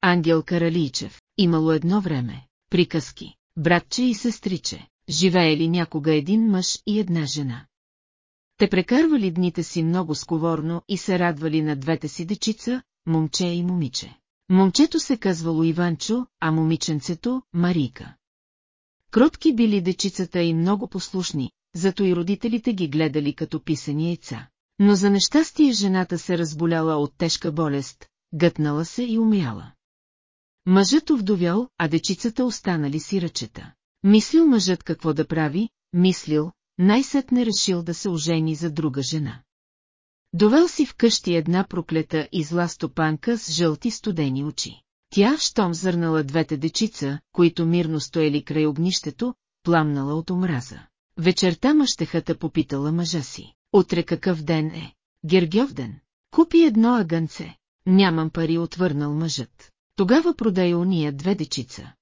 Ангел Каралийчев, имало едно време, приказки, братче и сестриче, живеели някога един мъж и една жена. Те прекарвали дните си много сковорно и се радвали на двете си дечица, момче и момиче. Момчето се казвало Иванчо, а момиченцето – Марийка. Кротки били дечицата и много послушни, зато и родителите ги гледали като писани яйца. Но за нещастие жената се разболяла от тежка болест, гътнала се и умяла. Мъжът овдовял, а дечицата останали си ръчета. Мислил мъжът какво да прави, мислил, най-сетне решил да се ожени за друга жена. Довел си вкъщи една проклета и зла стопанка с жълти студени очи. Тя, щом зърнала двете дечица, които мирно стоели край огнището, пламнала от омраза. Вечерта мъщехата попитала мъжа си. Утре какъв ден е? Гергьовден. Купи едно агънце. Нямам пари, отвърнал мъжът. Тогава продай уния две дечица.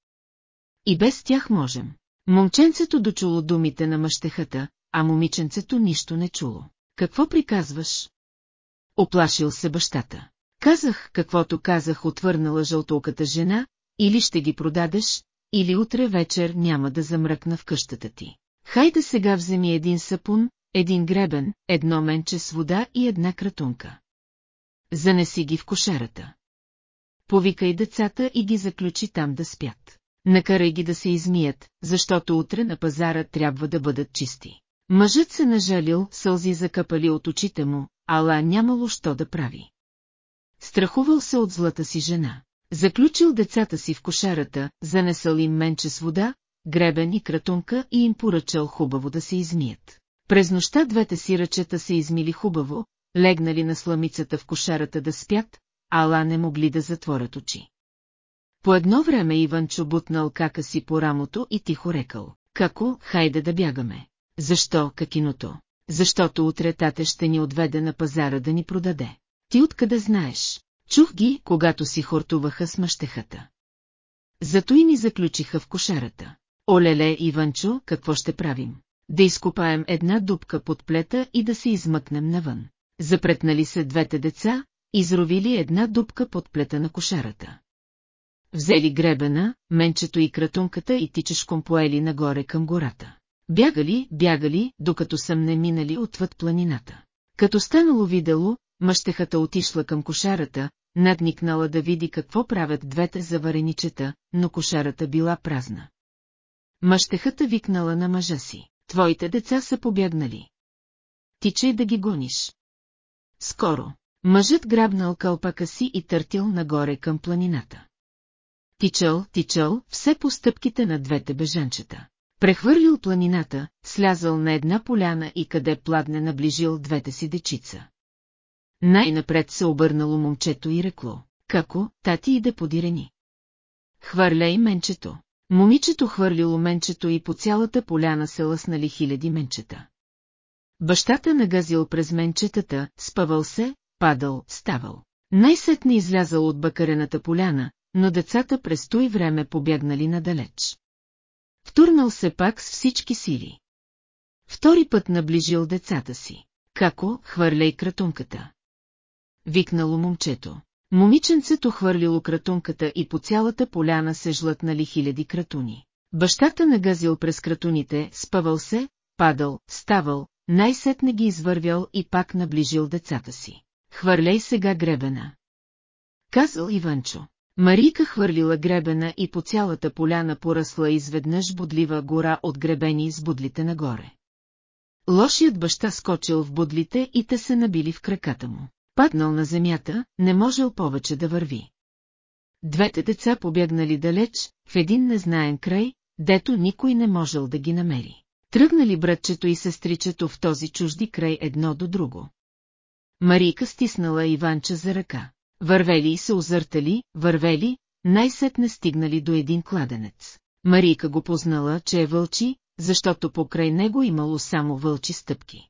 И без тях можем. Момченцето дочуло думите на мъщехата, а момиченцето нищо не чуло. Какво приказваш? Оплашил се бащата. Казах, каквото казах, отвърнала жълтолката жена, или ще ги продадеш, или утре вечер няма да замръкна в къщата ти. Хайде сега вземи един сапун, един гребен, едно менче с вода и една кратунка. Занеси ги в кошерата. Повикай децата и ги заключи там да спят. Накарай ги да се измият, защото утре на пазара трябва да бъдат чисти. Мъжът се нажалил, сълзи закъпали от очите му, ала нямало що да прави. Страхувал се от злата си жена. Заключил децата си в кошарата, занесъл им менче с вода, гребен и кратунка и им поръчал хубаво да се измият. През нощта двете си ръчета се измили хубаво, легнали на сламицата в кошарата да спят, ала не могли да затворят очи. По едно време Иван чубутнал кака си по рамото и тихо рекал, како, хайде да бягаме. Защо, какиното? Защото утре тате ще ни отведе на пазара да ни продаде. Ти откъде знаеш? Чух ги, когато си хортуваха с мъщехата. Зато и ни заключиха в кошарата. Олеле, Иванчо, какво ще правим? Да изкопаем една дупка под плета и да се измъкнем навън. Запретнали се двете деца, изровили една дупка под плета на кошарата. Взели гребена, менчето и кратунката и тичешком поели нагоре към гората. Бягали, бягали, докато съм не минали отвъд планината. Като станало видело, мъщехата отишла към кошарата, надникнала да види какво правят двете завареничета, но кошарата била празна. Мъщехата викнала на мъжа си. Твоите деца са побягнали. Тичай да ги гониш. Скоро. Мъжът грабнал кълпака си и търтил нагоре към планината. Тичал, тичал, все по стъпките на двете бежанчета. Прехвърлил планината, слязал на една поляна и къде пладне наближил двете си дечица. Най-напред се обърнало момчето и рекло. Како, тати иде подирени. Хвърляй менчето. Момичето хвърлило менчето и по цялата поляна се лъснали хиляди менчета. Бащата нагазил през менчетата, спъвал се, падал, ставал. Най-сетне излязал от бакарената поляна, но децата през той време побягнали надалеч. Втурнал се пак с всички сили. Втори път наближил децата си. Како, хвърляй кратунката. Викнало момчето. Момиченцето хвърлило кратунката и по цялата поляна се жлътнали хиляди кратуни. Бащата нагазил през кратуните, спъвал се, падал, ставал, най-сетне ги извървял и пак наближил децата си. Хвърляй сега гребена. Казал Иванчо. Марийка хвърлила гребена и по цялата поляна поръсла изведнъж бодлива гора от гребени с будлите нагоре. Лошият баща скочил в будлите и те се набили в краката му. Паднал на земята, не можел повече да върви. Двете деца побягнали далеч, в един незнаен край, дето никой не можел да ги намери. Тръгнали братчето и сестричето в този чужди край едно до друго. Марийка стиснала Иванча за ръка. Вървели и се озъртали, вървели, най-сетне стигнали до един кладенец. Марийка го познала, че е вълчи, защото покрай него имало само вълчи стъпки.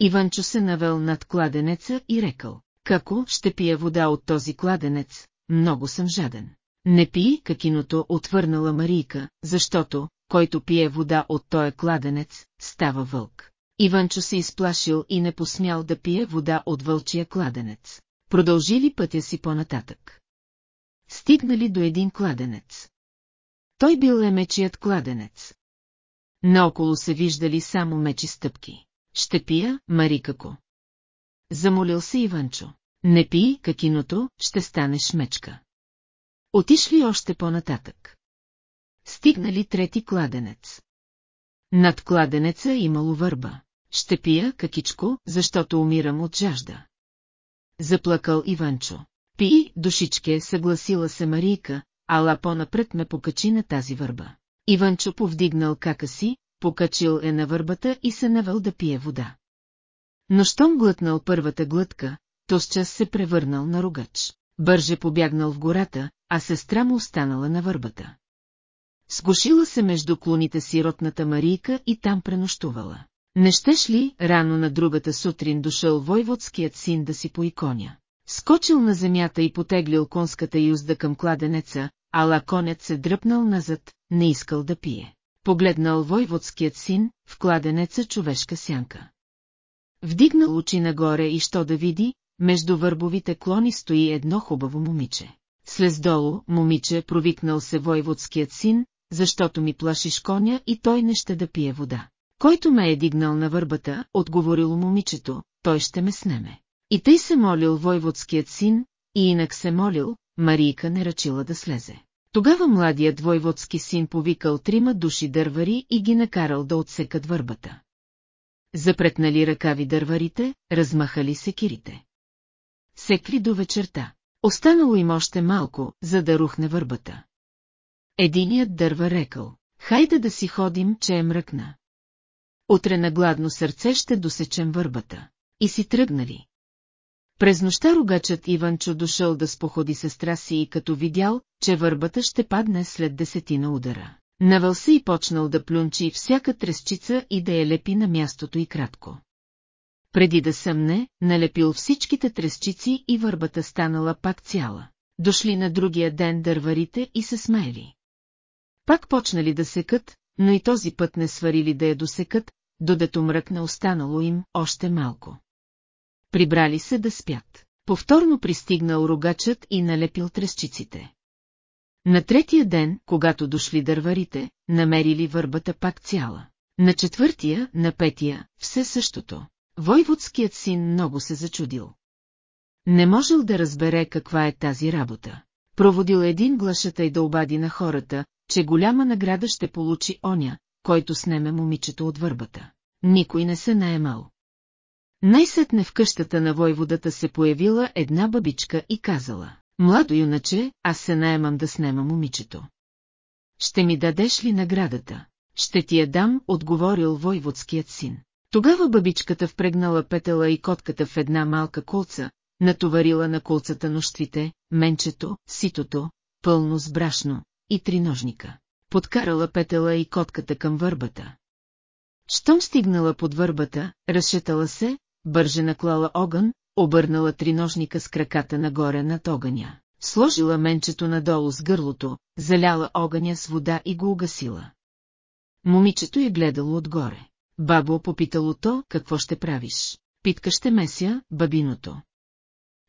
Иванчо се навел над кладенеца и рекал, како ще пия вода от този кладенец, много съм жаден. Не пи, какиното отвърнала Марийка, защото, който пие вода от тоя кладенец, става вълк. Иванчо се изплашил и не посмял да пие вода от вълчия кладенец. Продължили пътя си по-нататък. Стигнали до един кладенец. Той бил емечият кладенец. Наоколо се виждали само мечи стъпки. Ще пия, Марикако. Замолил се Иванчо. Не пий, какиното, ще станеш мечка. Отишли още по-нататък. Стигнали трети кладенец. Над кладенеца имало върба. Ще пия, какичко, защото умирам от жажда. Заплакал Иванчо. Пи, душичке, съгласила се Марийка, ала по-напред ме покачи на тази върба. Иванчо повдигнал кака си, покачил е на върбата и се навел да пие вода. Но щом глътнал първата глътка, то с се превърнал на рогач. Бърже побягнал в гората, а сестра му останала на върбата. Сгушила се между клоните си ротната Марийка и там пренощувала. Не щеш ли, рано на другата сутрин дошъл войводският син да си поиконя? Скочил на земята и потеглил конската юзда към кладенеца, ала конят се дръпнал назад, не искал да пие. Погледнал войводският син, в кладенеца човешка сянка. Вдигнал очи нагоре и що да види, между върбовите клони стои едно хубаво момиче. Слез долу, момиче, провикнал се войводският син, защото ми плашиш коня и той не ще да пие вода. Който ме е дигнал на върбата, отговорило момичето, той ще ме снеме. И тъй се молил войводският син, и инак се молил, Марийка не рачила да слезе. Тогава младият войводски син повикал трима души дървари и ги накарал да отсекат върбата. Запретнали ръкави дърварите, размахали секирите. Секли до вечерта. Останало им още малко, за да рухне върбата. Единият дърва рекал, хайде да си ходим, че е мръкна. Утре на гладно сърце ще досечем върбата. И си тръгнали. През нощта рогачът Иванчо дошъл да споходи сестра си и като видял, че върбата ще падне след десетина удара. Навъл се и почнал да плюнчи всяка тресчица и да я лепи на мястото и кратко. Преди да съмне, налепил всичките тресчици и върбата станала пак цяла. Дошли на другия ден дърварите и се смеели. Пак почнали да секат, но и този път не сварили да я досекат, додето мръкне останало им още малко. Прибрали се да спят. Повторно пристигнал рогачът и налепил трещиците. На третия ден, когато дошли дърварите, намерили върбата пак цяла. На четвъртия, на петия, все същото. Войводският син много се зачудил. Не можел да разбере каква е тази работа. Проводил един глашата и да обади на хората, че голяма награда ще получи оня, който снеме момичето от върбата. Никой не се наемал. Най-сетне в къщата на войводата се появила една бабичка и казала, младо юначе, аз се наемам да снема момичето. Ще ми дадеш ли наградата? Ще ти я дам, отговорил войводският син. Тогава бабичката впрегнала петела и котката в една малка колца, натоварила на колцата нощвите, менчето, ситото, пълно с брашно, и триножника. Подкарала петела и котката към върбата. Щом стигнала под върбата, разшетала се, бърже наклала огън, обърнала триножника с краката нагоре над огъня, сложила менчето надолу с гърлото, заляла огъня с вода и го угасила. Момичето е гледало отгоре. Бабо попитало то, какво ще правиш. Питка ще меся, бабиното.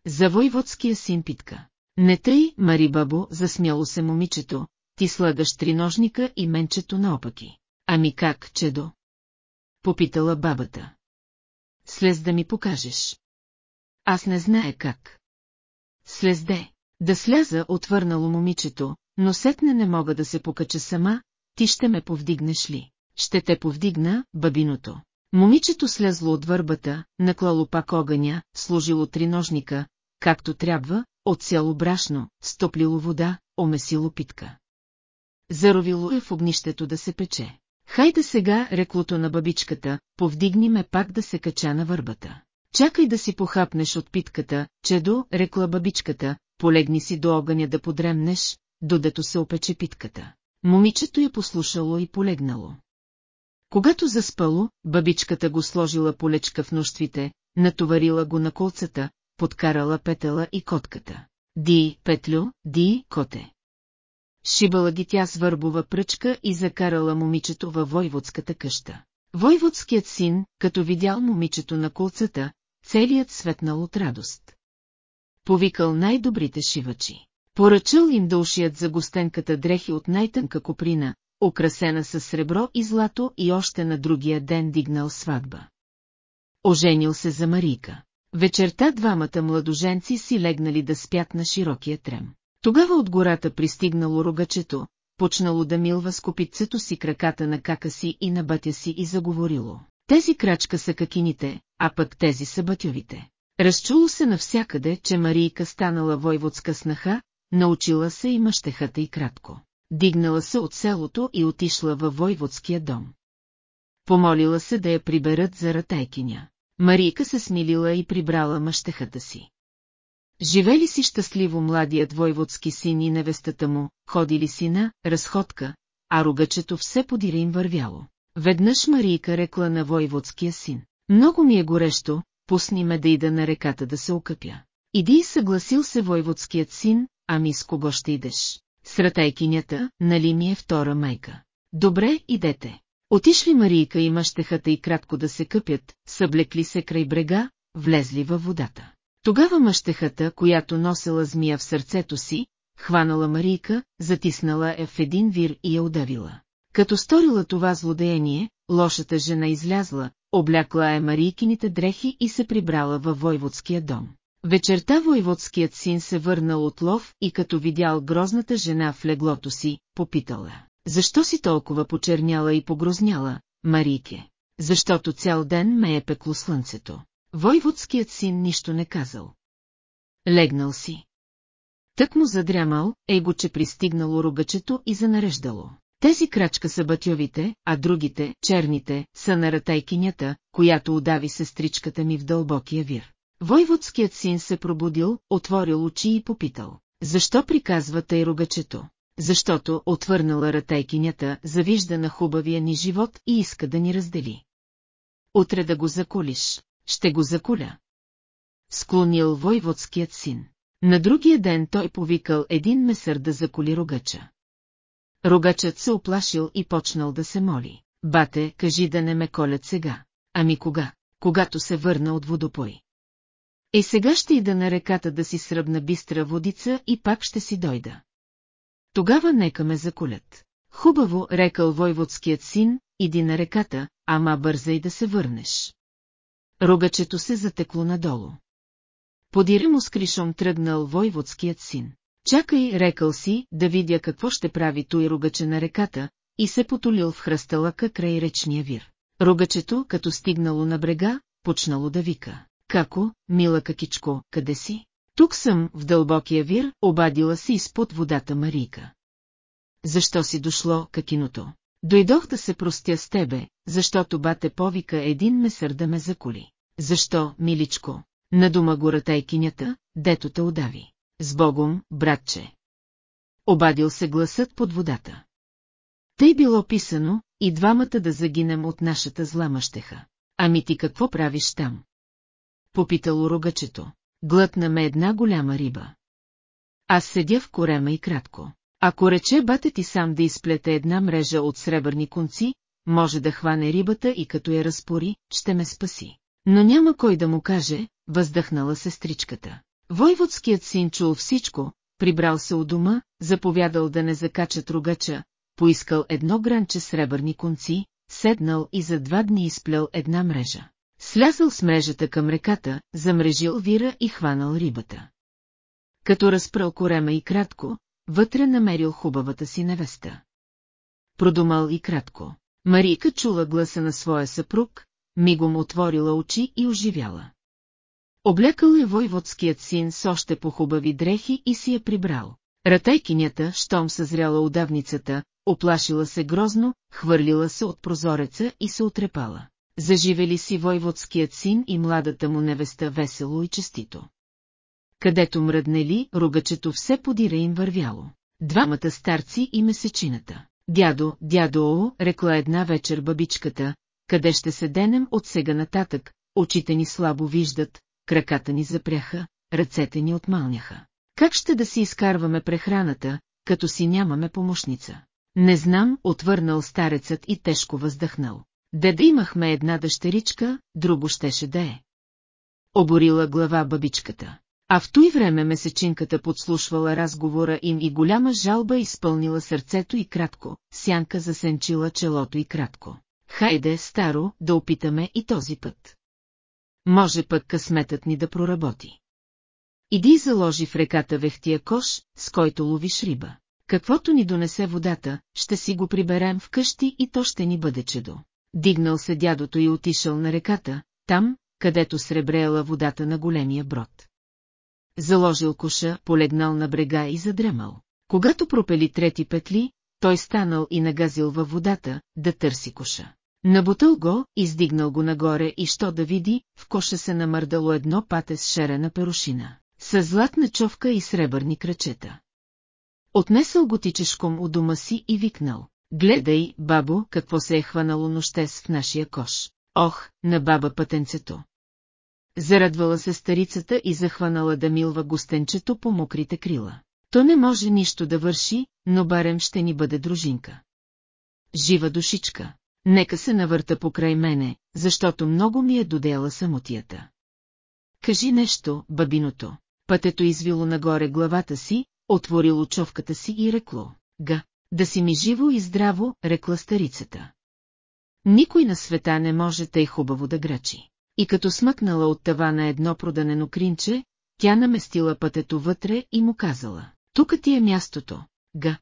За войводския син питка. Не тъй, Мари бабо, засмяло се момичето, ти слагаш триножника и менчето наопаки. Ами как, чедо? Попитала бабата. Слез да ми покажеш. Аз не знае как. Слезде. Да сляза, отвърнало момичето, но сетне не мога да се покача сама, ти ще ме повдигнеш ли? Ще те повдигна, бабиното. Момичето слезло от върбата, наклало пак огъня, сложило триножника, както трябва, отсяло брашно, стоплило вода, омесило питка. Заровило е в огнището да се пече. Хайде сега, реклото на бабичката, повдигни ме пак да се кача на върбата. Чакай да си похапнеш от питката, чедо, рекла бабичката, полегни си до огъня да подремнеш, додето се опече питката. Момичето я послушало и полегнало. Когато заспало, бабичката го сложила полечка в нощвите, натоварила го на колцата, подкарала петела и котката. Ди, Петлю, ди, коте. Шибала ги тя с върбова пръчка и закарала момичето във войводската къща. Войводският син, като видял момичето на колцата, целият светнал от радост. Повикал най-добрите шивачи. Поръчал им да ушият за гостенката дрехи от най-тънка коприна, украсена с сребро и злато и още на другия ден дигнал сватба. Оженил се за Марийка. Вечерта двамата младоженци си легнали да спят на широкия трем. Тогава от гората пристигнало рогачето, почнало да милва с копитцето си краката на кака си и на батя си и заговорило. Тези крачка са какините, а пък тези са батювите. Разчуло се навсякъде, че Марийка станала войводска снаха, научила се и мъщехата и кратко. Дигнала се от селото и отишла във войводския дом. Помолила се да я приберат за ратайкиня. Марийка се смилила и прибрала мъщехата си. Живели си щастливо младият войводски син и невестата му, ходили си на разходка, а рогачето все подире им вървяло. Веднъж Марийка рекла на войводския син. Много ми е горещо, пусни ме да ида на реката да се окъпя. Иди съгласил се войводският син, ами с кого ще идеш? С ратайкинята, нали ми е втора майка. Добре, идете. Отишли Марийка и мъщехата и кратко да се къпят, съблекли се край брега, влезли във водата. Тогава мъщехата, която носела змия в сърцето си, хванала Марийка, затиснала е в един вир и я удавила. Като сторила това злодеяние, лошата жена излязла, облякла е Марийкините дрехи и се прибрала във войводския дом. Вечерта войводският син се върнал от лов и като видял грозната жена в леглото си, попитала. Защо си толкова почерняла и погрозняла, Марийке? Защото цял ден ме е пекло слънцето. Войводският син нищо не казал. Легнал си. Тък му задрямал, е го че пристигнало рогачето и занареждало. Тези крачка са батьовите, а другите, черните, са на ратайкинята, която удави сестричката ми в дълбокия вир. Войводският син се пробудил, отворил очи и попитал. Защо приказва тъй рогачето? Защото отвърнала ратайкинята, завижда на хубавия ни живот и иска да ни раздели. Утре да го закулиш, ще го закуля. Склонил войводският син. На другия ден той повикал един месър да заколи рогача. Рогачът се оплашил и почнал да се моли. Бате, кажи да не ме колят сега. Ами кога? Когато се върна от водопой. Е сега ще ида на реката да си сръбна бистра водица и пак ще си дойда. Тогава нека ме заколят. Хубаво, рекал войводският син, иди на реката, ама бързай да се върнеш. Рогачето се затекло надолу. Подире му с кришом тръгнал войводският син. Чакай, рекал си, да видя какво ще прави той рогаче на реката, и се потолил в хръсталъка край речния вир. Рогачето, като стигнало на брега, почнало да вика. Како, мила какичко, къде си? Тук съм, в дълбокия вир, обадила си изпод водата Марийка. Защо си дошло, какиното? Дойдох да се простя с тебе, защото бате повика един месър да ме заколи. Защо, миличко? Надума го ратайкинята, дето те удави. С Богом, братче. Обадил се гласът под водата. Тъй било писано, и двамата да загинем от нашата зла мъщеха. Ами ти какво правиш там? Попитало рогачето. Глътна ме една голяма риба. Аз седя в корема и кратко. Ако рече бате ти сам да изплете една мрежа от сребърни конци, може да хване рибата и като я разпори, ще ме спаси. Но няма кой да му каже, въздъхнала сестричката. Войводският син чул всичко, прибрал се у дома, заповядал да не закачат рогача, поискал едно гранче сребърни конци, седнал и за два дни изплел една мрежа. Слязал с мрежата към реката, замрежил вира и хванал рибата. Като разпрал корема и кратко, вътре намерил хубавата си невеста. Продумал и кратко. Марийка чула гласа на своя съпруг, мигом отворила очи и оживяла. Облекал е войводският син с още по-хубави дрехи и си я прибрал. Ратайкинята, щом съзряла удавницата, оплашила се грозно, хвърлила се от прозореца и се отрепала. Заживели си войводският син и младата му невеста весело и честито. Където мръднели, ругачето все подира им вървяло. Двамата старци и месечината. Дядо, дядо, рекла една вечер бабичката, къде ще се денем от сега нататък, очите ни слабо виждат, краката ни запряха, ръцете ни отмалняха. Как ще да си изкарваме прехраната, като си нямаме помощница? Не знам, отвърнал старецът и тежко въздъхнал. Деда имахме една дъщеричка, друго щеше да е. Оборила глава бабичката. А в той време месечинката подслушвала разговора им и голяма жалба изпълнила сърцето и кратко, сянка засенчила челото и кратко. Хайде, старо, да опитаме и този път. Може пък късметът ни да проработи. Иди и заложи в реката вехтия кош, с който ловиш риба. Каквото ни донесе водата, ще си го приберем в къщи и то ще ни бъде чедо. Дигнал се дядото и отишъл на реката, там, където сребреяла водата на големия брод. Заложил коша, полегнал на брега и задремал. Когато пропели трети петли, той станал и нагазил във водата, да търси коша. Набутал го, издигнал го нагоре и що да види, в коша се намърдало едно пате с шерена перушина, с златна човка и сребърни кръчета. Отнесъл го тичешком у дома си и викнал. Гледай, бабо, какво се е хванало нощес в нашия кош. Ох, на баба пътенцето. Зарадвала се старицата и захванала да милва гостенчето по мокрите крила. То не може нищо да върши, но барем ще ни бъде дружинка. Жива душичка, нека се навърта покрай мене, защото много ми е додела самотията. Кажи нещо, бабиното. Пътето извило нагоре главата си, отворило човката си и рекло. Га, да си ми живо и здраво, рекла старицата. Никой на света не може тъй хубаво да грачи. И като смъкнала от тавана едно проданено кринче, тя наместила пътето вътре и му казала. Тук ти е мястото, га.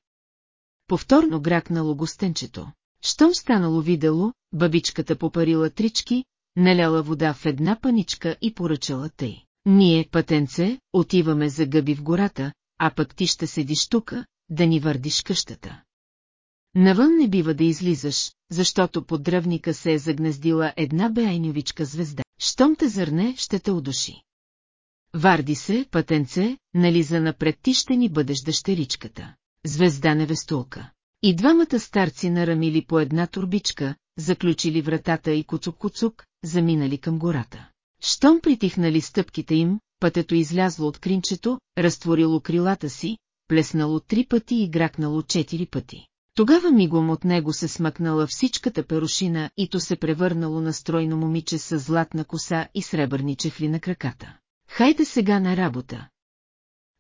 Повторно гракнало гостенчето. Щом станало видело, бабичката попарила трички, наляла вода в една паничка и поръчала тъй. Ние, пътенце, отиваме за гъби в гората, а пък ти ще седиш тука, да ни върдиш къщата. Навън не бива да излизаш, защото под дръвника се е загнездила една беайньовичка звезда. Щом те зърне, ще те удуши. Варди се, пътенце, нализа напред ти ще ни бъдеш дъщеричката. Звезда невестулка. И двамата старци нарамили по една турбичка, заключили вратата и куцук-куцук, заминали към гората. Щом притихнали стъпките им, пътето излязло от кринчето, разтворило крилата си, плеснало три пъти и гракнало четири пъти. Тогава мигом от него се смъкнала всичката перушина и то се превърнало на стройно момиче с златна коса и сребърни чехли на краката. Хайде сега на работа.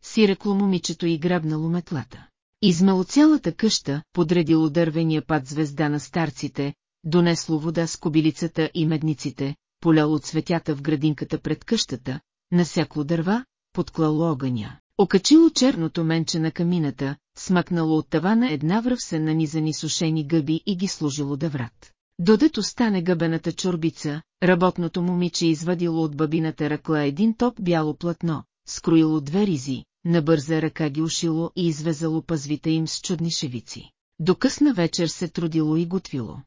Сирекло момичето и грабнало метлата. Измало цялата къща, подредило дървения пад звезда на старците, донесло вода с кобилицата и медниците, поляло цветята в градинката пред къщата, насякло дърва, подклало огъня, окачило черното менче на камината, смъкнало от тавана една връв се нанизани сушени гъби и ги служило да врат. Додето стане гъбената чорбица, работното момиче извадило от бабината ръкла един топ бяло платно, скроило две ризи, на бърза ръка ги ушило и извезало пазвите им с чудни шевици. До късна вечер се трудило и готвило.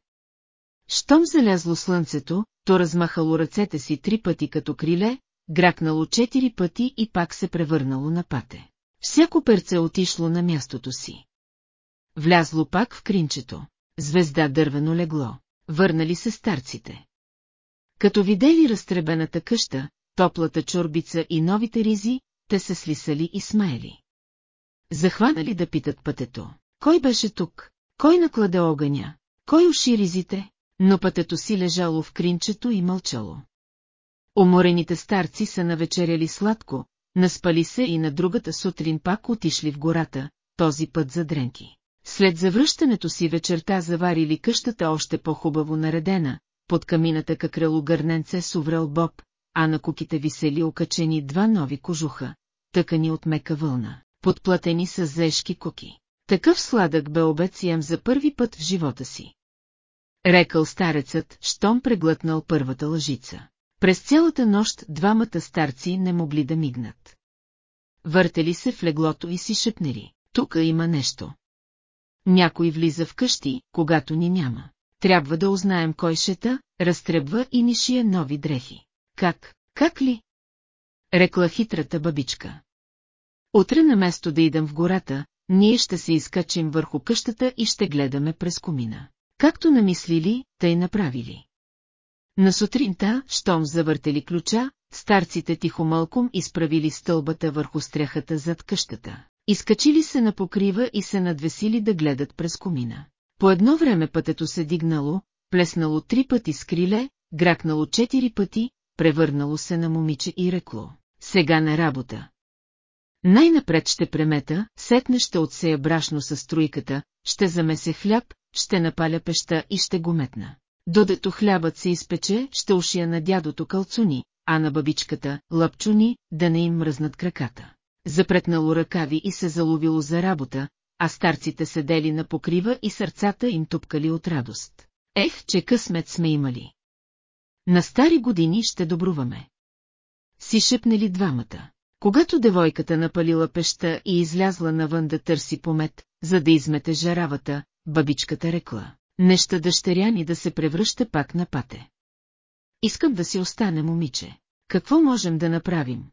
Щом залязло слънцето, то размахало ръцете си три пъти като криле, гракнало четири пъти и пак се превърнало на пате. Всяко перце отишло на мястото си. Влязло пак в кринчето. Звезда дървено легло. Върнали се старците. Като видели разтребената къща, топлата чорбица и новите ризи, те се слисали и смеели. Захванали да питат пътето. Кой беше тук? Кой накладе огъня? Кой уши ризите? Но пътето си лежало в кринчето и мълчало. Уморените старци са навечеряли сладко, наспали се и на другата сутрин пак отишли в гората, този път за дренки. След завръщането си вечерта заварили къщата още по-хубаво наредена, под камината какрело гърненце с уврел боб, а на куките висели окачени два нови кожуха, тъкани от мека вълна, подплатени с зешки куки. Такъв сладък бе обед ям за първи път в живота си. Рекал старецът, щом преглътнал първата лъжица. През цялата нощ двамата старци не могли да мигнат. Въртели се в леглото и си шепнели. Тука има нещо. Някой влиза в къщи, когато ни няма. Трябва да узнаем кой шета, разтребва и ни шие нови дрехи. Как, как ли? Рекла хитрата бабичка. Утре на место да идам в гората, ние ще се изкачим върху къщата и ще гледаме през комина. Както намислили, тъй направили. На сутринта, щом завъртели ключа, старците тихомълком изправили стълбата върху стряхата зад къщата. Изкачили се на покрива и се надвесили да гледат през комина. По едно време пътето се дигнало, плеснало три пъти с криле, гракнало четири пъти, превърнало се на момиче и рекло. Сега на работа. Най-напред ще премета, сетне ще отсея брашно с струйката, ще замесе хляб, ще напаля пеща и ще го метна. Додето хлябът се изпече, ще ушия на дядото калцуни, а на бабичката – лъпчуни, да не им мръзнат краката. Запретнало ръкави и се заловило за работа, а старците седели на покрива и сърцата им тупкали от радост. Ех, че късмет сме имали! На стари години ще добруваме. Си шепнели двамата. Когато девойката напалила пеща и излязла навън да търси помет, за да измете жаравата, бабичката рекла. Неща дъщеря ни да се превръща пак на пате. Искам да си остане момиче. Какво можем да направим?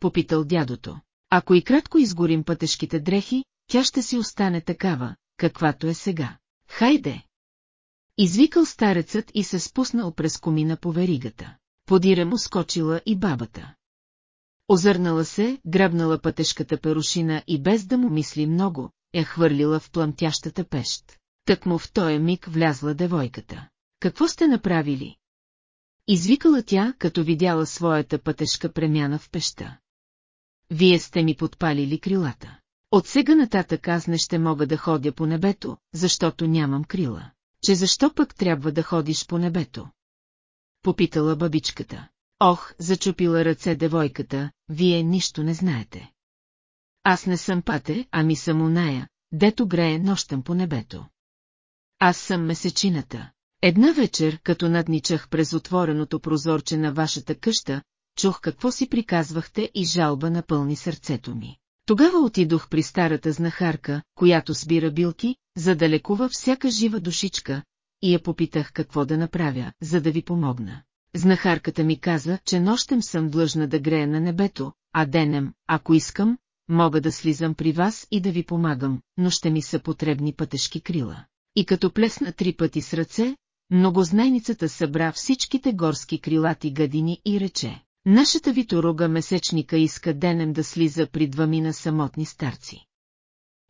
Попитал дядото. Ако и кратко изгорим пътешките дрехи, тя ще си остане такава, каквато е сега. Хайде! Извикал старецът и се спуснал през комина по веригата. Подира му скочила и бабата. Озърнала се, грабнала пътешката перушина и без да му мисли много, я хвърлила в пламтящата пещ. Тък му в този миг влязла девойката. Какво сте направили? Извикала тя, като видяла своята пътешка премяна в пеща. Вие сте ми подпалили крилата. От сега нататък аз не ще мога да ходя по небето, защото нямам крила. Че защо пък трябва да ходиш по небето? Попитала бабичката. Ох, зачупила ръце девойката, вие нищо не знаете. Аз не съм пате, ами съм уная, дето грее нощем по небето. Аз съм месечината. Една вечер, като надничах през отвореното прозорче на вашата къща, чух какво си приказвахте и жалба напълни сърцето ми. Тогава отидох при старата знахарка, която сбира билки, за да лекува всяка жива душичка, и я попитах какво да направя, за да ви помогна. Знахарката ми каза, че нощем съм длъжна да грея на небето, а денем, ако искам, мога да слизам при вас и да ви помагам, но ще ми са потребни пътешки крила. И като плесна три пъти с ръце, многознайницата събра всичките горски крилати гадини и рече. Нашата виторога месечника иска денем да слиза при двамина самотни старци.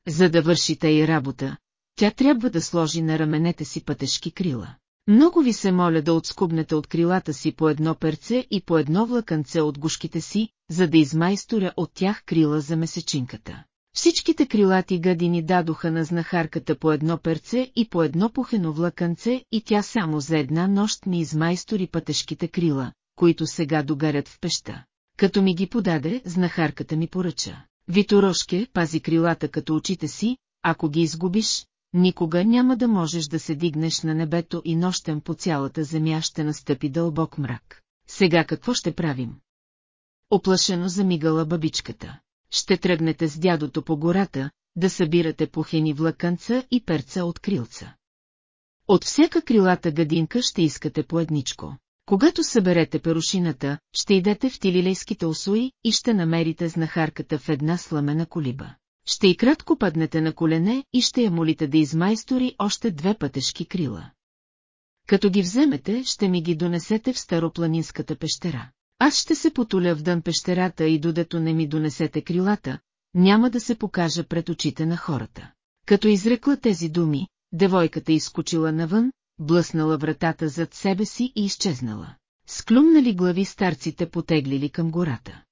За да върши тъй работа, тя трябва да сложи на раменете си пътешки крила. Много ви се моля да отскубнете от крилата си по едно перце и по едно влакънце от гушките си, за да измайсторя от тях крила за месечинката. Всичките крилати гадини дадоха на знахарката по едно перце и по едно пухено влакънце и тя само за една нощ ми измайстори пътешките крила, които сега догарят в пеща. Като ми ги подаде, знахарката ми поръча. Виторошке, пази крилата като очите си, ако ги изгубиш, никога няма да можеш да се дигнеш на небето и нощем по цялата земя ще настъпи дълбок мрак. Сега какво ще правим? Оплашено замигала бабичката. Ще тръгнете с дядото по гората, да събирате пухени влакънца и перца от крилца. От всяка крилата гадинка ще искате по едничко. Когато съберете перушината, ще идете в тилилейските осуи и ще намерите знахарката в една сламена колиба. Ще и кратко паднете на колене и ще я молите да измайстори още две пътешки крила. Като ги вземете, ще ми ги донесете в старопланинската пещера. Аз ще се потуля в дън пещерата и додето не ми донесете крилата, няма да се покажа пред очите на хората. Като изрекла тези думи, девойката изкочила навън, блъснала вратата зад себе си и изчезнала. Склюмнали глави старците потеглили към гората.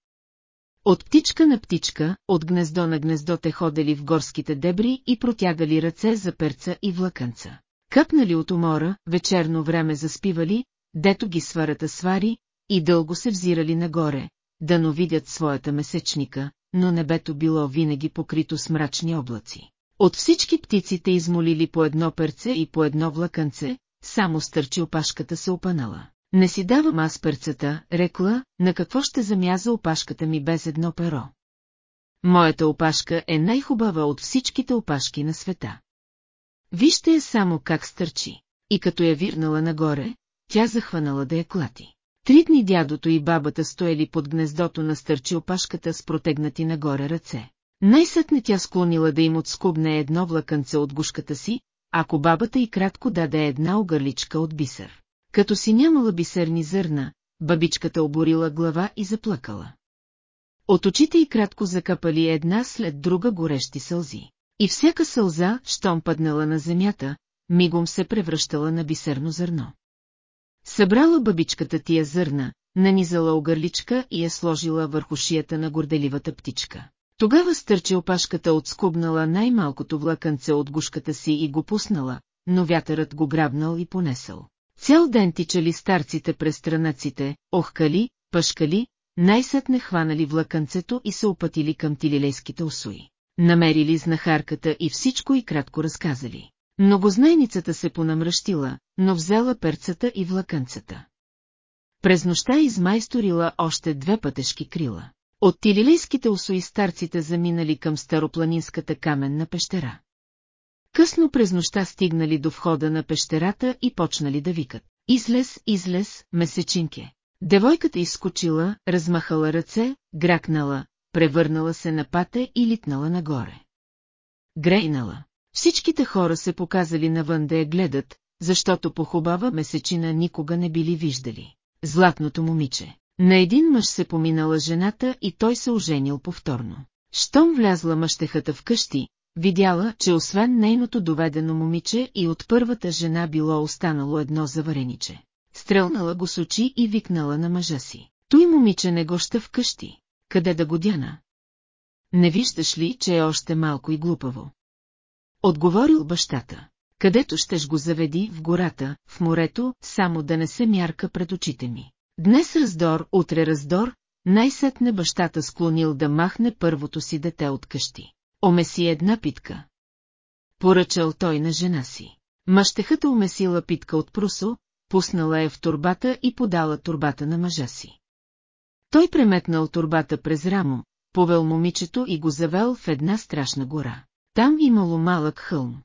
От птичка на птичка, от гнездо на гнездо те ходели в горските дебри и протягали ръце за перца и влакънца. Къпнали от умора, вечерно време заспивали, дето ги сварата свари, и дълго се взирали нагоре, да но видят своята месечника, но небето било винаги покрито с мрачни облаци. От всички птиците измолили по едно перце и по едно влакънце, само стърчи опашката се опанала. Не си давам аз перцата, рекла, на какво ще замяза опашката ми без едно перо. Моята опашка е най-хубава от всичките опашки на света. Вижте я само как стърчи. И като я вирнала нагоре, тя захванала да я клати. Три дни дядото и бабата стоели под гнездото на стърчи опашката с протегнати нагоре ръце. Най-сетне тя склонила да им отскубне едно влакънце от гушката си, ако бабата и кратко даде една огърличка от бисер. Като си нямала бисерни зърна, бабичката оборила глава и заплакала. От очите й кратко закапали една след друга горещи сълзи. И всяка сълза, щом паднала на земята, мигом се превръщала на бисерно зърно. Събрала бабичката тия зърна, нанизала огърличка и я сложила върху шията на горделивата птичка. Тогава стърче опашката отскубнала най-малкото влакънце от гушката си и го пуснала, но вятърът го грабнал и понесъл. Цял ден тичали старците през странаците, охкали, пъшкали, най-сетне хванали влакънцето и се опътили към тилилейските усои. Намерили знахарката и всичко и кратко разказали. Многознайницата се понамръщила, но взела перцата и влакънцата. През нощта измайсторила още две пътешки крила. От тилилейските усои старците заминали към старопланинската каменна пещера. Късно през нощта стигнали до входа на пещерата и почнали да викат. Излез, излез, месечинке. Девойката изскочила, размахала ръце, гракнала, превърнала се на пате и литнала нагоре. Грейнала. Всичките хора се показали навън да я гледат, защото по хубава месечина никога не били виждали. Златното момиче. На един мъж се поминала жената и той се оженил повторно. Щом влязла мъщехата в къщи, видяла, че освен нейното доведено момиче и от първата жена било останало едно заварениче. Стрелнала го с очи и викнала на мъжа си. Той момиче не гоща в къщи. Къде да го дяна? Не виждаш ли, че е още малко и глупаво? Отговорил бащата. Където щеш го заведи, в гората, в морето, само да не се мярка пред очите ми. Днес раздор, утре раздор, най-сетне бащата склонил да махне първото си дете от къщи. Омеси една питка. Поръчал той на жена си. Мъщехата умесила питка от прусо, пуснала я в турбата и подала турбата на мъжа си. Той преметнал турбата през рамо, повел момичето и го завел в една страшна гора. Там имало малък хълм.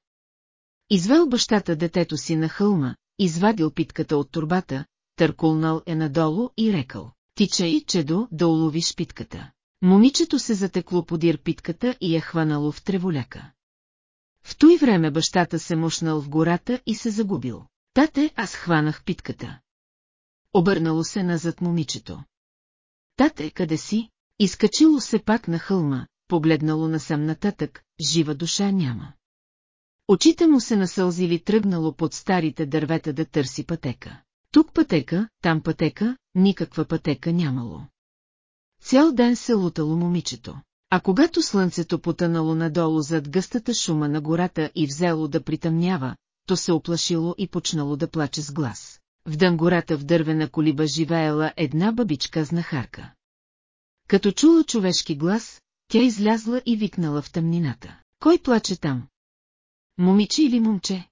Извел бащата детето си на хълма, извадил питката от турбата, търкулнал е надолу и рекал. Тичай, чедо, да уловиш питката. Момичето се затекло подир питката и я хванало в треволяка. В той време бащата се мушнал в гората и се загубил. Тате, аз хванах питката. Обърнало се назад момичето. Тате, къде си? Изкачило се пак на хълма, погледнало насам нататък, жива душа няма. Очите му се насълзили тръгнало под старите дървета да търси пътека. Тук пътека, там пътека, никаква пътека нямало. Цял ден се лутало момичето. А когато слънцето потънало надолу зад гъстата шума на гората и взело да притъмнява, то се оплашило и почнало да плаче с глас. В дънгората в дървена колиба живеела една бабичка знахарка. Като чула човешки глас, тя излязла и викнала в тъмнината. Кой плаче там? Момиче или момче?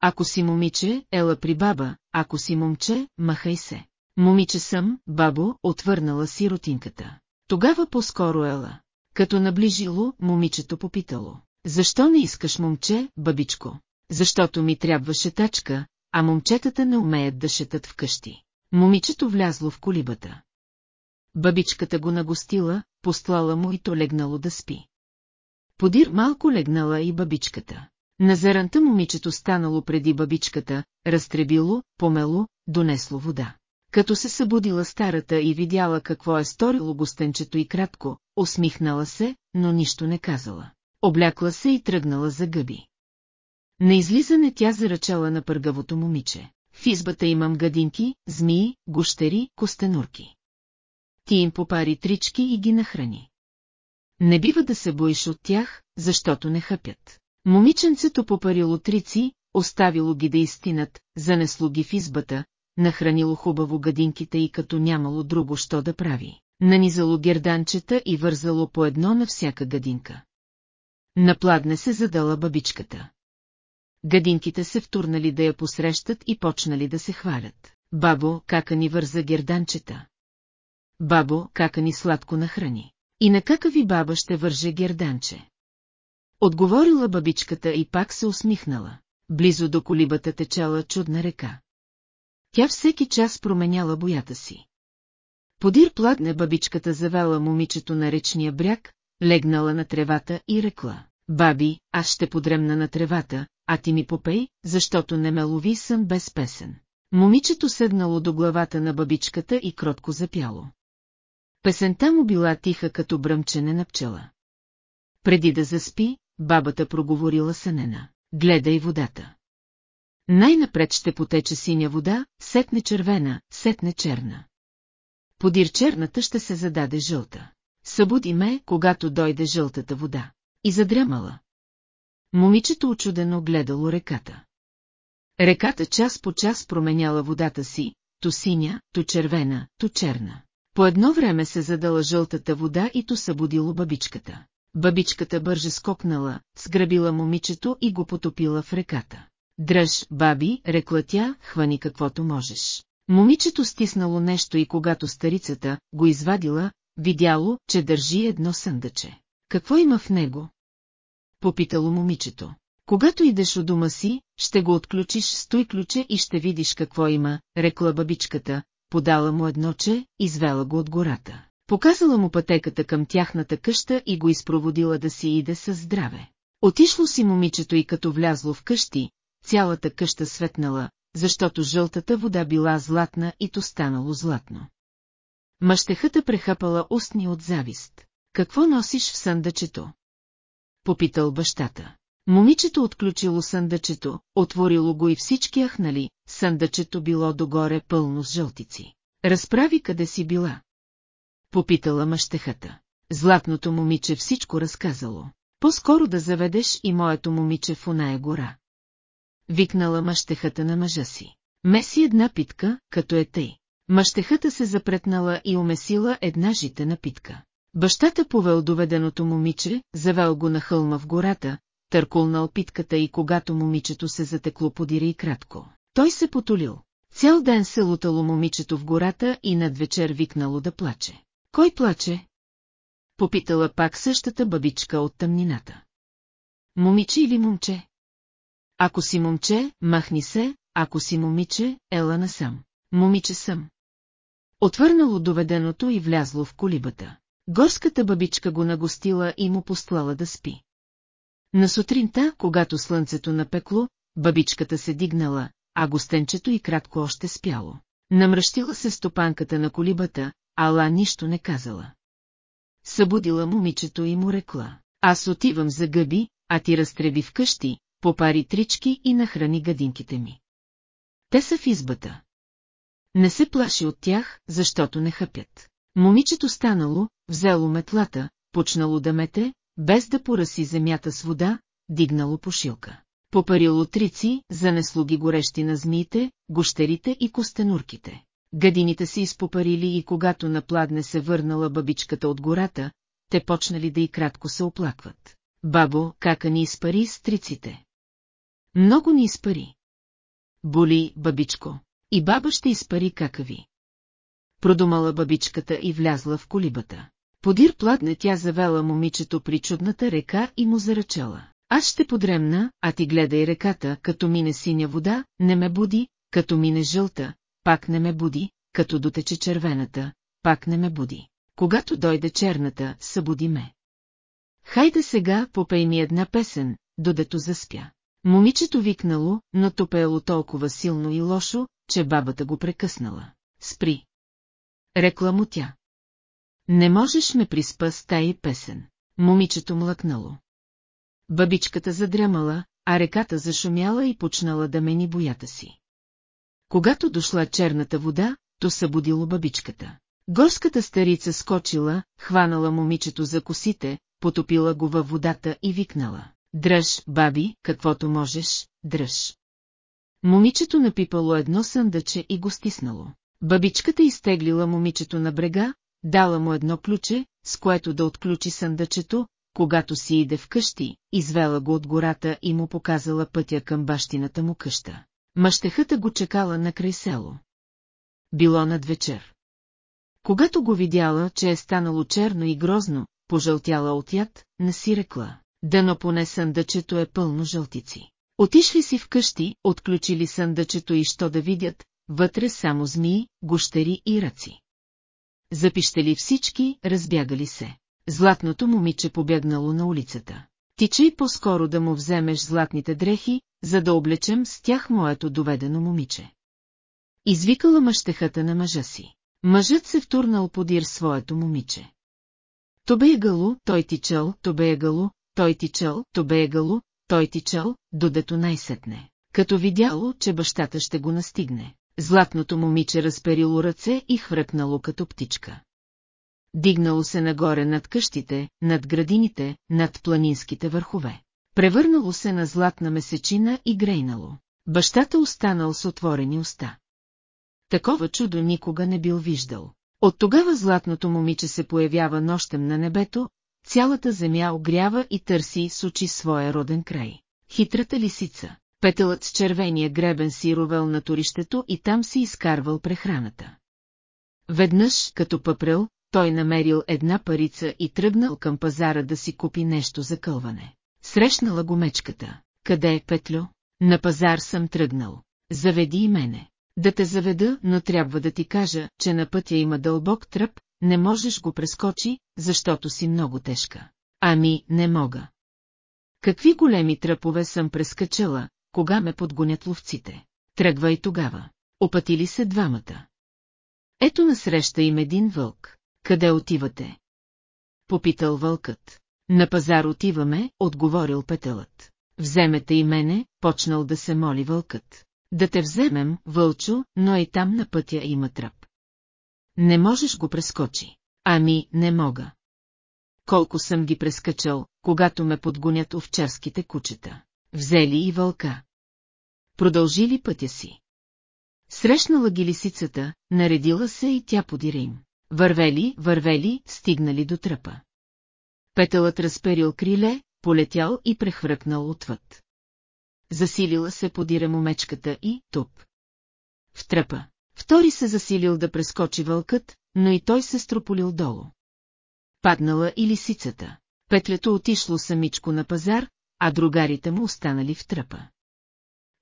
Ако си момиче, ела при баба, ако си момче, махай се. Момиче съм, бабо, отвърнала сиротинката. Тогава по-скоро ела. Като наближило, момичето попитало. Защо не искаш момче, бабичко? Защото ми трябваше тачка, а момчетата не умеят да шетат вкъщи. Момичето влязло в колибата. Бабичката го нагостила, постлала му и то легнало да спи. Подир малко легнала и бабичката. На заранта момичето станало преди бабичката, разтребило, помело, донесло вода. Като се събудила старата и видяла какво е сторило гостенчето и кратко, усмихнала се, но нищо не казала. Облякла се и тръгнала за гъби. На излизане тя заръчала на пъргавото момиче. В избата имам гадинки, змии, гущери, костенурки. Ти им попари трички и ги нахрани. Не бива да се боиш от тях, защото не хъпят. Момиченцето попарило трици, оставило ги да изтинат, занесло ги в избата, нахранило хубаво гадинките и като нямало друго що да прави. Нанизало герданчета и вързало по едно на всяка гадинка. Напладне се задала бабичката. Гадинките се втурнали да я посрещат и почнали да се хвалят. Бабо, кака ни върза герданчета. Бабо, кака ни сладко нахрани. И на какави баба ще върже герданче? Отговорила бабичката и пак се усмихнала. Близо до колибата течала чудна река. Тя всеки час променяла боята си. Подир пладне бабичката завела момичето на речния бряг, легнала на тревата и рекла. Баби, аз ще подремна на тревата, а ти ми попей, защото не ме лови съм без песен. Момичето седнало до главата на бабичката и кротко запяло. Песента му била тиха като бръмчене на пчела. Преди да заспи, бабата проговорила сънена. Гледай водата. Най-напред ще потече синя вода, сетне червена, сетне черна. подир черната ще се зададе жълта. Събуди ме, когато дойде жълтата вода. И задрямала. Момичето очудено гледало реката. Реката час по час променяла водата си, то синя, то червена, то черна. По едно време се задала жълтата вода и то събудило бабичката. Бабичката бърже скокнала, сграбила момичето и го потопила в реката. Дръж, баби, рекла тя, хвани каквото можеш. Момичето стиснало нещо и когато старицата го извадила, видяло, че държи едно съндъче. Какво има в него? Попитало момичето. Когато идеш у дома си, ще го отключиш с той ключе и ще видиш какво има, рекла бабичката, подала му едно че, извела го от гората. Показала му пътеката към тяхната къща и го изпроводила да си иде със здраве. Отишло си момичето и като влязло в къщи, цялата къща светнала, защото жълтата вода била златна и то станало златно. Мъщехата прехапала устни от завист. Какво носиш в съндъчето? Попитал бащата. Момичето отключило съндъчето, отворило го и всички ахнали, съндъчето било догоре пълно с жълтици. Разправи къде си била. Попитала мъщехата. Златното момиче всичко разказало. По-скоро да заведеш и моето момиче в оная гора. Викнала мъщехата на мъжа си. Меси една питка, като е тъй. Мъщехата се запретнала и умесила една житена питка. Бащата повел доведеното момиче, завел го на хълма в гората, търкулнал питката и когато момичето се затекло подири и кратко. Той се потолил. Цял ден се лутало момичето в гората и над вечер викнало да плаче. Кой плаче? Попитала пак същата бабичка от тъмнината. Момиче или момче? Ако си момче, махни се, ако си момиче, ела насам. Момиче съм. Отвърнало доведеното и влязло в колибата. Горската бабичка го нагостила и му послала да спи. На сутринта, когато слънцето напекло, бабичката се дигнала, а гостенчето и кратко още спяло. Намръщила се стопанката на колибата, ала нищо не казала. Събудила момичето и му рекла. Аз отивам за гъби, а ти разтреби вкъщи, попари трички и нахрани гадинките ми. Те са в избата. Не се плаши от тях, защото не хъпят. Момичето станало, взело метлата, почнало да мете, без да пораси земята с вода, дигнало пошилка. Попарило трици, занесло горещи на змиите, гощерите и костенурките. Гадините се изпопарили и когато на пладне се върнала бабичката от гората, те почнали да и кратко се оплакват. Бабо, кака ни изпари с триците. Много ни изпари. Боли, бабичко. И баба ще изпари какави. Продумала бабичката и влязла в колибата. Подир пладне тя завела момичето при чудната река и му заръчала. Аз ще подремна, а ти гледай реката, като мине синя вода, не ме буди, като мине жълта, пак не ме буди, като дотече червената, пак не ме буди. Когато дойде черната, събуди ме. Хайде сега, попей ми една песен, додето заспя. Момичето викнало, но топело толкова силно и лошо, че бабата го прекъснала. Спри. Рекла му тя. Не можеш ме приспа с тая песен. Момичето млъкнало. Бабичката задрямала, а реката зашумяла и почнала да мени боята си. Когато дошла черната вода, то събудило бабичката. Горската старица скочила, хванала момичето за косите, потопила го във водата и викнала. Дръж, баби, каквото можеш, дръж. Момичето напипало едно съндъче и го стиснало. Бабичката изтеглила момичето на брега, дала му едно ключе, с което да отключи съндъчето, когато си иде вкъщи, извела го от гората и му показала пътя към бащината му къща. Мъщехата го чекала на край село. Било над вечер. Когато го видяла, че е станало черно и грозно, пожълтяла от яд, не си рекла. Дано поне съндъчето е пълно жълтици. Отишли си вкъщи, отключили съндъчето и що да видят, вътре само змии, гощери и ръци. Запищели всички, разбягали се. Златното момиче побегнало на улицата. Тичай по-скоро да му вземеш златните дрехи, за да облечем с тях моето доведено момиче. Извикала мъщехата на мъжа си. Мъжът се втурнал подир своето момиче. То бе егало, той тичал, то бе егало, той тичал, то бе егало, той тичал, додето най-сетне. Като видяло, че бащата ще го настигне, Златното момиче разперило ръце и хвръкнало като птичка. Дигнало се нагоре над къщите, над градините, над планинските върхове. Превърнало се на златна месечина и грейнало. Бащата останал с отворени уста. Такова чудо никога не бил виждал. От тогава златното момиче се появява нощем на небето, цялата земя огрява и търси с очи своя роден край. Хитрата лисица, петълът с червения гребен си ровел на турището и там си изкарвал прехраната. Веднъж, като пъпрел, той намерил една парица и тръгнал към пазара да си купи нещо за кълване. Срещнала го мечката. Къде е Петлю? На пазар съм тръгнал. Заведи и мене. Да те заведа, но трябва да ти кажа, че на пътя има дълбок тръп, не можеш го прескочи, защото си много тежка. Ами, не мога. Какви големи тръпове съм прескачала, кога ме подгонят ловците. Тръгвай тогава. Опатили се двамата. Ето насреща им един вълк. Къде отивате? Попитал вълкът. На пазар отиваме, отговорил петелът. Вземете и мене, почнал да се моли вълкът. Да те вземем, вълчо, но и там на пътя има тръп. Не можеш го прескочи. Ами, не мога. Колко съм ги прескачал, когато ме подгонят овчарските кучета. Взели и вълка. Продължили пътя си. Срещнала ги лисицата, наредила се и тя подира им. Вървели, вървели, стигнали до тръпа. Петълът разперил криле, полетял и прехвръкнал отвъд. Засилила се подира момечката и туп. В тръпа. Втори се засилил да прескочи вълкът, но и той се строполил долу. Паднала и лисицата. Петлето отишло самичко на пазар, а другарите му останали в тръпа.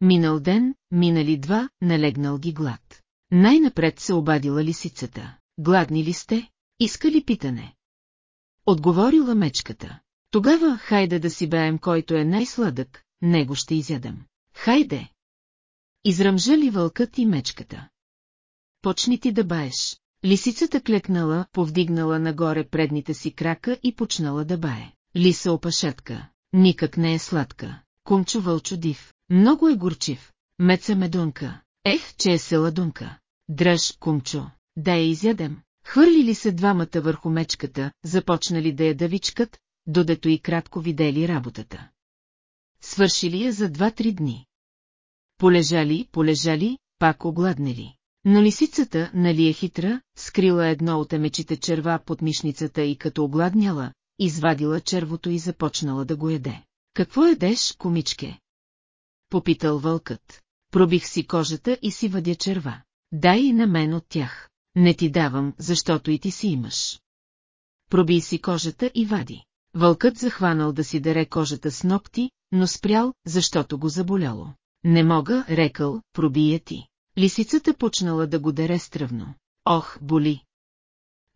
Минал ден, минали два, налегнал ги глад. Най-напред се обадила лисицата. Гладни ли сте? Иска ли питане? Отговорила мечката. Тогава хайде да си беем който е най-сладък, него ще изядем. Хайде! Изръмжали вълкът и мечката. Почни ти да баеш. Лисицата клекнала, повдигнала нагоре предните си крака и почнала да бае. Лиса опашетка, никак не е сладка. Кумчо вълчо див, много е горчив. Меца медунка, ех, че е селадунка. Дръж, кумчо, да я изядем. Хвърлили се двамата върху мечката, започнали да я давичкат, додето и кратко видели работата. Свършили я за два-три дни. Полежали, полежали, пак огладнели. Но лисицата, нали е хитра, скрила едно от емечите черва под мишницата и като огладняла, извадила червото и започнала да го еде. Какво едеш, комичке? Попитал вълкът. Пробих си кожата и си въдя черва. Дай и на мен от тях. Не ти давам, защото и ти си имаш. Проби си кожата и вади. Вълкът захванал да си дере кожата с ногти, но спрял, защото го заболяло. Не мога, рекал, пробия ти. Лисицата почнала да го дере стръвно. Ох, боли!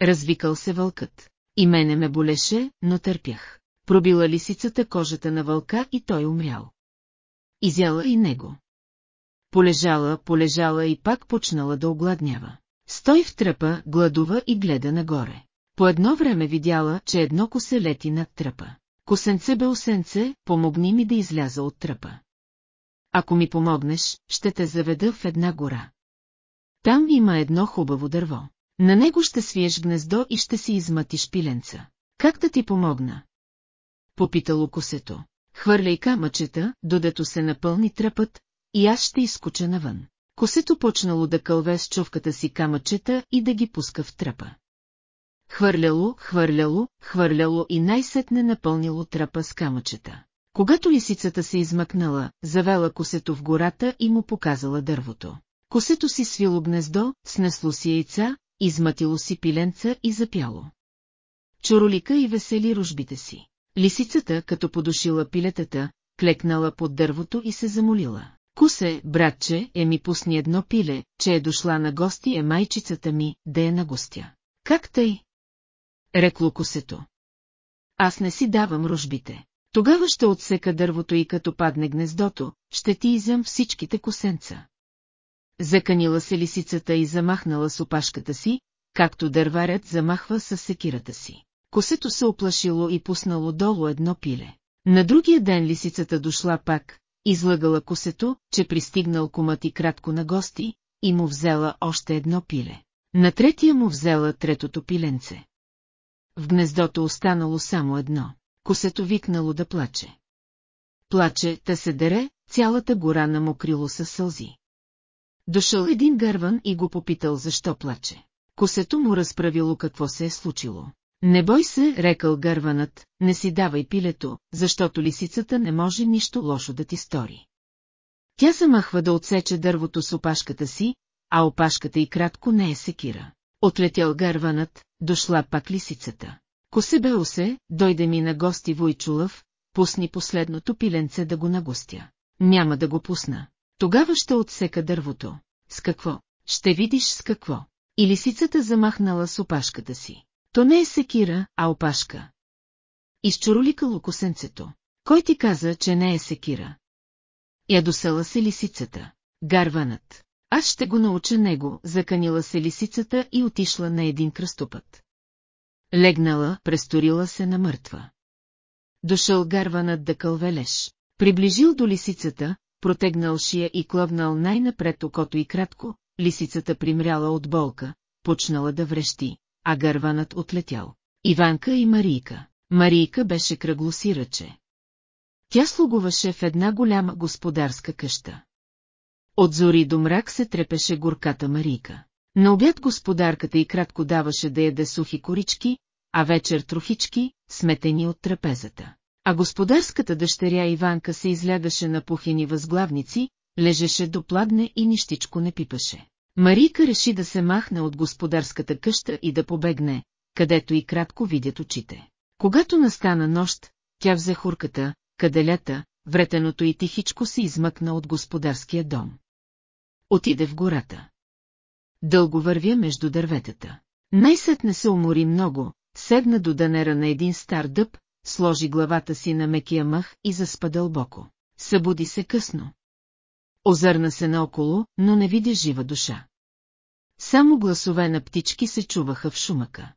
Развикал се вълкът. И мене ме болеше, но търпях. Пробила лисицата кожата на вълка и той умрял. Изяла и него. Полежала, полежала и пак почнала да огладнява. Стой в тръпа, гладува и гледа нагоре. По едно време видяла, че едно косе лети над тръпа. Косенце бе осенце, помогни ми да изляза от тръпа. Ако ми помогнеш, ще те заведа в една гора. Там има едно хубаво дърво. На него ще свиеш гнездо и ще си измътиш пиленца. Как да ти помогна? Попитало косето. Хвърляй камъчета, додето се напълни тръпът, и аз ще изкоча навън. Косето почнало да кълве с чувката си камъчета и да ги пуска в тръпа. Хвърляло, хвърляло, хвърляло и най-сетне напълнило тръпа с камъчета. Когато лисицата се измъкнала, завела косето в гората и му показала дървото. Косето си свило гнездо, снесло си яйца, измътило си пиленца и запяло. Чоролика и весели ружбите си. Лисицата, като подушила пилетата, клекнала под дървото и се замолила. Кусе, братче, е ми пусни едно пиле, че е дошла на гости е майчицата ми, да е на гостя. Как тъй? Рекло косето. Аз не си давам ружбите. Тогава ще отсека дървото и като падне гнездото, ще ти изям всичките косенца. Заканила се лисицата и замахнала с опашката си, както дърварят замахва с секирата си. Косето се оплашило и пуснало долу едно пиле. На другия ден лисицата дошла пак, излъгала косето, че пристигнал кумът и кратко на гости, и му взела още едно пиле. На третия му взела третото пиленце. В гнездото останало само едно. Косето викнало да плаче. Плаче, та се дере, цялата гора намокрило със сълзи. Дошъл един гърван и го попитал защо плаче. Косето му разправило какво се е случило. Не бой се, рекал гърванът, не си давай пилето, защото лисицата не може нищо лошо да ти стори. Тя замахва да отсече дървото с опашката си, а опашката и кратко не е секира. Отлетял гърванът, дошла пак лисицата. Косе бе усе, дойде ми на гости Войчулъв, пусни последното пиленце да го нагостя. Няма да го пусна. Тогава ще отсека дървото. С какво? Ще видиш с какво. И лисицата замахнала с опашката си. То не е секира, а опашка. Изчуроликало косенцето. Кой ти каза, че не е секира? Ядосала се лисицата. Гарванът. Аз ще го науча него, заканила се лисицата и отишла на един кръстопът. Легнала, престорила се на мъртва. Дошъл гарванът да кълвелеш. Приближил до лисицата, протегнал шия и клъвнал най-напред окото и кратко, лисицата примряла от болка, почнала да врещи, а гарванът отлетял. Иванка и Марийка. Марийка беше кръглосираче. Тя слугуваше в една голяма господарска къща. От зори до мрак се трепеше горката Марийка. На обяд господарката и кратко даваше да яде сухи корички, а вечер трохички, сметени от трапезата. А господарската дъщеря Иванка се излягаше на пухени възглавници, лежеше до пладне и нищичко не пипаше. Марийка реши да се махне от господарската къща и да побегне, където и кратко видят очите. Когато настана нощ, тя взе хурката, каделята, вретеното и тихичко се измъкна от господарския дом. Отиде в гората. Дълго вървя между дърветата. Най-сетне се умори много, седна до данера на един стар дъб, сложи главата си на мекия мъх и заспа дълбоко. Събуди се късно. Озърна се наоколо, но не видя жива душа. Само гласове на птички се чуваха в шумъка.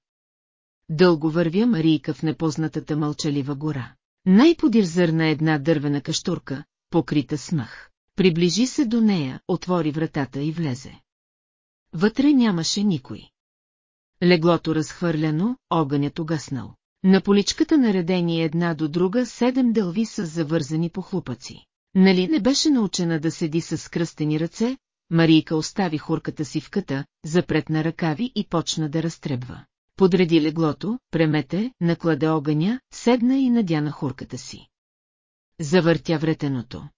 Дълго вървя Марийка в непознатата мълчалива гора. Най-подир зърна една дървена каштурка, покрита с мъх. Приближи се до нея, отвори вратата и влезе. Вътре нямаше никой. Леглото разхвърляно, огънят угаснал. На поличката наредени една до друга седем дълви с завързани по хлупаци. Нали не беше научена да седи с скръстени ръце, Марийка остави хурката си в къта, запретна ръкави и почна да разтребва. Подреди леглото, премете, накладе огъня, седна и надя на хурката си. Завъртя вретеното.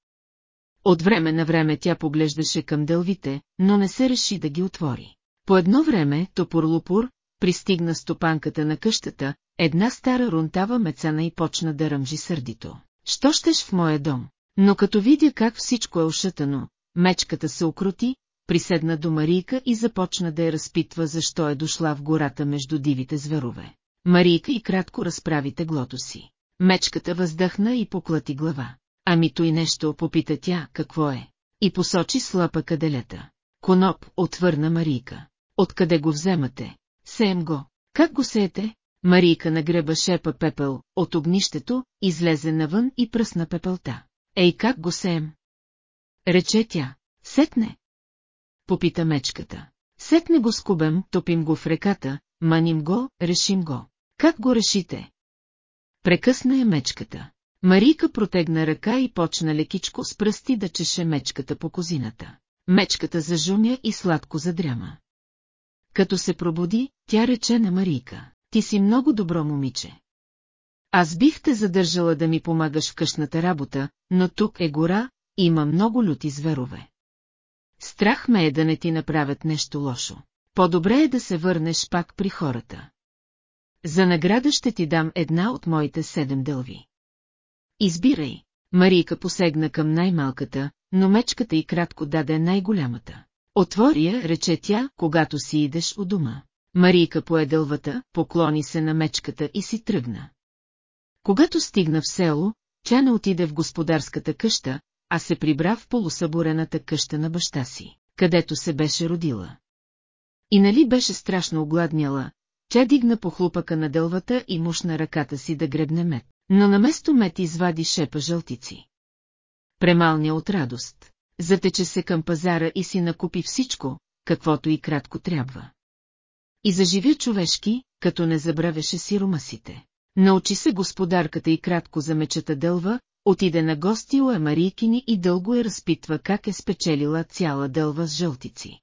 От време на време тя поглеждаше към дълвите, но не се реши да ги отвори. По едно време, топор-лупур, пристигна стопанката на къщата, една стара рунтава мецана и почна да ръмжи сърдито. Що щеш в моя дом? Но като видя как всичко е ошътано, мечката се окрути, приседна до Марийка и започна да я разпитва защо е дошла в гората между дивите зверове. Марийка и кратко разправи теглото си. Мечката въздъхна и поклати глава. Ами то и нещо попита тя, какво е. И посочи слапа каделета. Коноп, отвърна Марийка. Откъде го вземате? Сеем го. Как го сеете? Марийка нагреба шепа пепел от огнището, излезе навън и пръсна пепелта. Ей, как го сеем? Рече тя. Сетне. Попита мечката. Сетне го скубем, топим го в реката, маним го, решим го. Как го решите? Прекъсна е мечката. Марийка протегна ръка и почна лекичко с пръсти да чеше мечката по козината. Мечката зажумя и сладко задряма. Като се пробуди, тя рече на Марийка. Ти си много добро момиче. Аз бих те задържала да ми помагаш в къщната работа, но тук е гора, има много люти зверове. Страх ме е да не ти направят нещо лошо. По-добре е да се върнеш пак при хората. За награда ще ти дам една от моите седем дълви. Избирай. Марийка посегна към най-малката, но мечката и кратко даде най-голямата. Отвори я, рече тя, когато си идеш у дома. Марийка пое дълвата, поклони се на мечката и си тръгна. Когато стигна в село, не отиде в господарската къща, а се прибра в полусъборената къща на баща си, където се беше родила. И нали беше страшно огладняла, тя дигна по хлупъка на дълвата и мушна ръката си да гребне мед, но наместо мед извади шепа жълтици. Премалня от радост. затече се към пазара и си накупи всичко, каквото и кратко трябва. И заживя човешки, като не забравяше сиромасите. Научи се господарката и кратко за мечата дълва, отиде на гости у Емарийкини и дълго я разпитва как е спечелила цяла дълва с жълтици.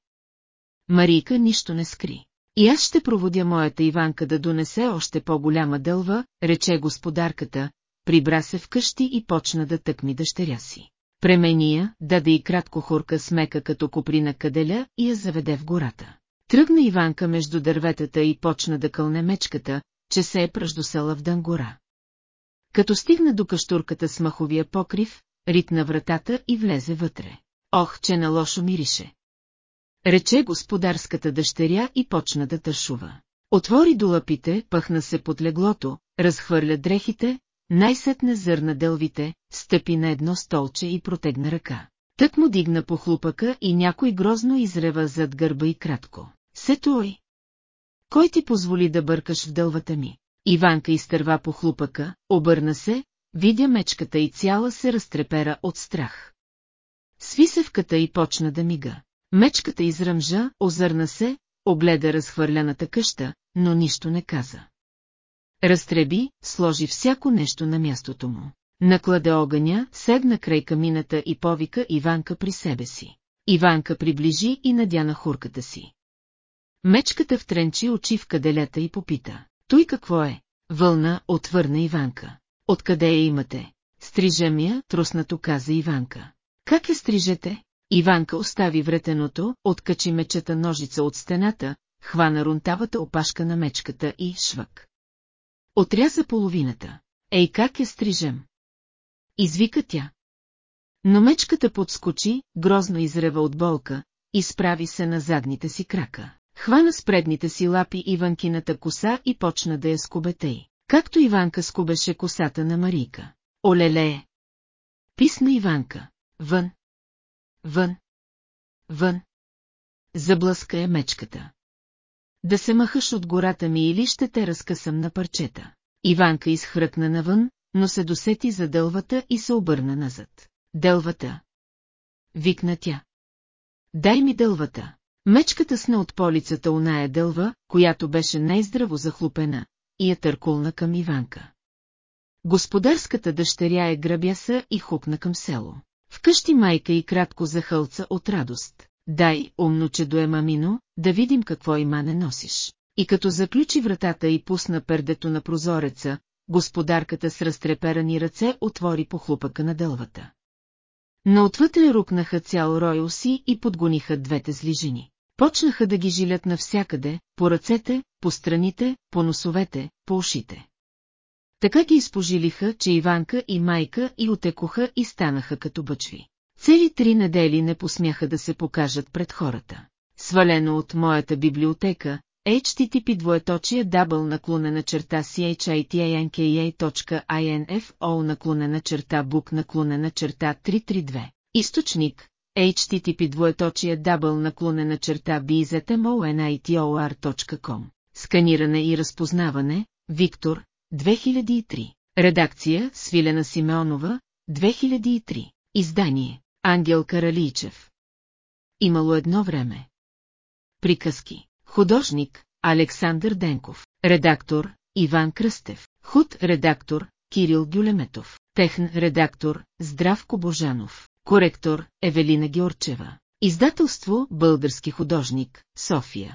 Марийка нищо не скри. И аз ще проводя моята Иванка да донесе още по-голяма дълва, рече господарката, прибра се вкъщи и почна да тъкми дъщеря си. Премени я, даде и кратко хурка смека като коприна каделя и я заведе в гората. Тръгна Иванка между дърветата и почна да кълне мечката, че се е пръждосела в дънгора. Като стигна до каштурката с маховия покрив, ритна вратата и влезе вътре. Ох, че на лошо мирише. Рече господарската дъщеря и почна да тършува. Отвори долапите, пъхна се под леглото, разхвърля дрехите, най-сетне зърна дълвите, стъпи на едно столче и протегна ръка. Тък му дигна по хлупака и някой грозно изрева зад гърба и кратко. Се той! Кой ти позволи да бъркаш в дълвата ми? Иванка изтърва по хлупака, обърна се, видя мечката и цяла се разтрепера от страх. Сви се в ката и почна да мига. Мечката изръмжа, озърна се, огледа разхвърляната къща, но нищо не каза. Разтреби, сложи всяко нещо на мястото му. Накладе огъня, седна край камината и повика Иванка при себе си. Иванка приближи и надяна хурката си. Мечката втренчи очи в каделята и попита. Той какво е? Вълна, отвърна Иванка. Откъде я имате? Стрижем я, труснато каза Иванка. Как я стрижете? Иванка остави вретеното, откачи мечета ножица от стената, хвана рунтавата опашка на мечката и швък. Отряза половината. Ей как я стрижем? Извика тя. Но мечката подскочи, грозно изрева от болка, изправи се на задните си крака. Хвана с предните си лапи Иванкината коса и почна да я скубетей, както Иванка скубеше косата на Марийка. Олеле! Писна Иванка. Вън! Вън! Вън! Заблъска я мечката. Да се махаш от гората ми или ще те разкъсам на парчета. Иванка изхръкна навън, но се досети за дълвата и се обърна назад. Дълвата! Викна тя. Дай ми дълвата! Мечката сна от полицата оная дълва, която беше най-здраво захлупена, и я търкулна към Иванка. Господарската дъщеря е грабяса и хукна към село. Вкъщи майка и кратко захълца от радост. Дай, умно че до мамино, да видим какво има не носиш. И като заключи вратата и пусна пердето на прозореца, господарката с разтреперани ръце отвори по хлупъка на дълвата. Но отвътре рукнаха цял рой уси и подгониха двете зли жени. Почнаха да ги жилят навсякъде, по ръцете, по страните, по носовете, по ушите. Така ги изпожилиха, че Иванка и майка и отекоха и станаха като бъчви. Цели три недели не посмяха да се покажат пред хората. Свалено от моята библиотека, http двоеточие дабъл наклонена черта chitanka.info наклонена черта бук наклонена черта 332. Източник http двоеточие дабъл наклонена черта bzmonitor.com Сканиране и разпознаване, Виктор, 2003. Редакция, Свилена Симеонова, 2003. Издание, Ангел Каралийчев. Имало едно време. Приказки. Художник, Александър Денков. Редактор, Иван Кръстев. Худ редактор, Кирил Гюлеметов. Техн редактор, Здравко Божанов. Коректор, Евелина Георчева. Издателство Български художник, София.